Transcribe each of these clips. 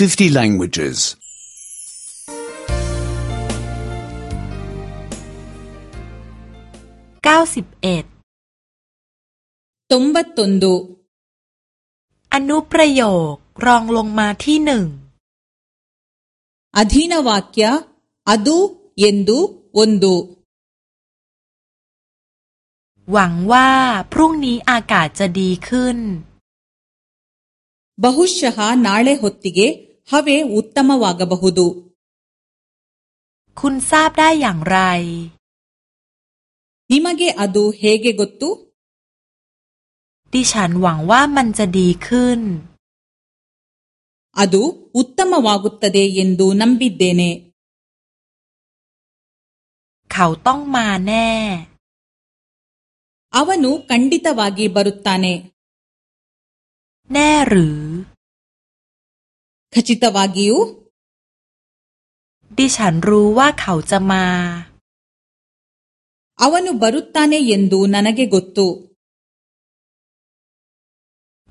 50 languages. 91 ತ ೊಂ ಬ ತ ್ ತ ೊಂอนุประโยครองลงมาที่หนึ่ง ಅ ಧ ೀว ವಾಕ್ಯ ด ದ ು ಎಂದು ಒ นดುหวังว่าพรุ่งนี้อากาศจะดีขึ้น ಬ ಹ ುชฮานาเลหุตติกೆฮาเวอุตตมวากบหุดู คุณทราบได้อย่างไรนิมาเกอดูเฮเกกตุ ดิฉันหวังว่ามันจะดีขึ้น อดูอุตตมวากุตเตเดยินดูนัมบิดเดเน เขาต้องมาแน่อาวันุคันดิตาวากีบรุตตาเนแน่หรือขจิตวากิวดิฉันรู้ว่าเขาจะมาอาวันุบรุตตาเนยินดูนันเกกุตุ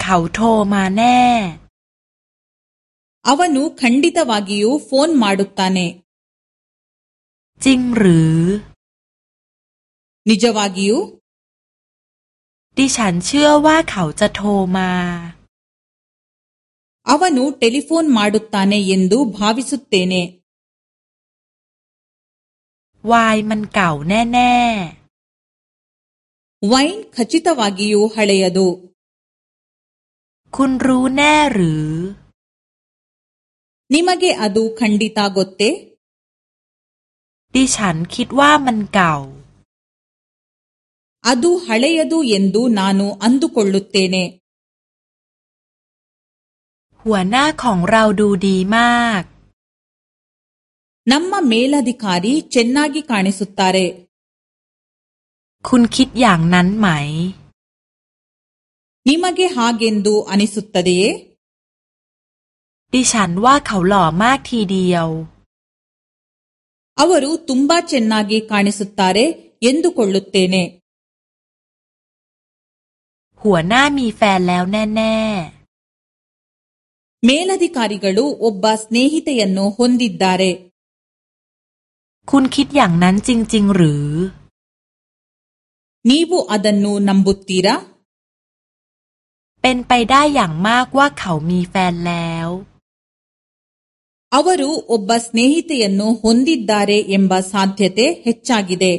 เขาโทรมาแน่อาวันุขันดิตวากิวโฟนมาดุตตาเนจริงหรือนิจวากิวดิฉันเชื่อว่าเขาจะโทรมา ಅವನು ಟೆಲಿಫೋನ್ ಮಾಡುತ್ತಾನೆ ಎಂದು ಭಾವಿಸುತ್ತೇನೆ ವೈನ್ ಮನ್ ಕಾವ್ ನೇ ವೈನ್ ಖಚಿತವಾಗಿಯೂ ಹಳೆಯದು ಕುನ್ರೂ ನೆರು ನಿಮಗೆ ಅದು ಖಂಡಿತ ಗೊತ್ತೇ ದಿ ಕಿಟ್ ವಾ ಮನ್ ಅದು ಹಳೆಯದು ಎಂದು ನಾನು ಅಂದುಕೊಳ್ಳುತ್ತೇನೆ ัวหน้าของเราดูดีมากน้ำมาเมลดิคารีเชนนากิคานิสุตตาเรคุณคิดอย่างนั้นไหมนิมาเกฮาเกนดูอานิสุตตาเดิฉันว่าเขาหล่อมากทีเดียวอวรุตุมบาเชนนากิคานิสุตตาเรเยนดูโคลุตเตเนหัวหน้ามีแฟนแล้วแน่ๆ ಮೇಲಧಿಕಾರಿಗಳು ಒಬ್ಬ ಸ್ನೇಹಿತೆಯನ್ನು ಹೊಂದಿದ್ದಾರೆ คุณคิดอย่างนั้นจริง ๆ หรือ ನೀವು ಅದನ್ನು ನಂಬುತ್ತೀರಾ เป็นไปได้อย่างมากว่าเขามีแฟนแล้ว ಅವರು ಒಬ್ಬ ಸ್ನೇಹಿತೆಯನ್ನು ಹೊಂದಿದ್ದಾರೆ ಎಂಬ ಸಾಧ್ಯತೆ ಹೆಚ್ಚಾಗಿದೆ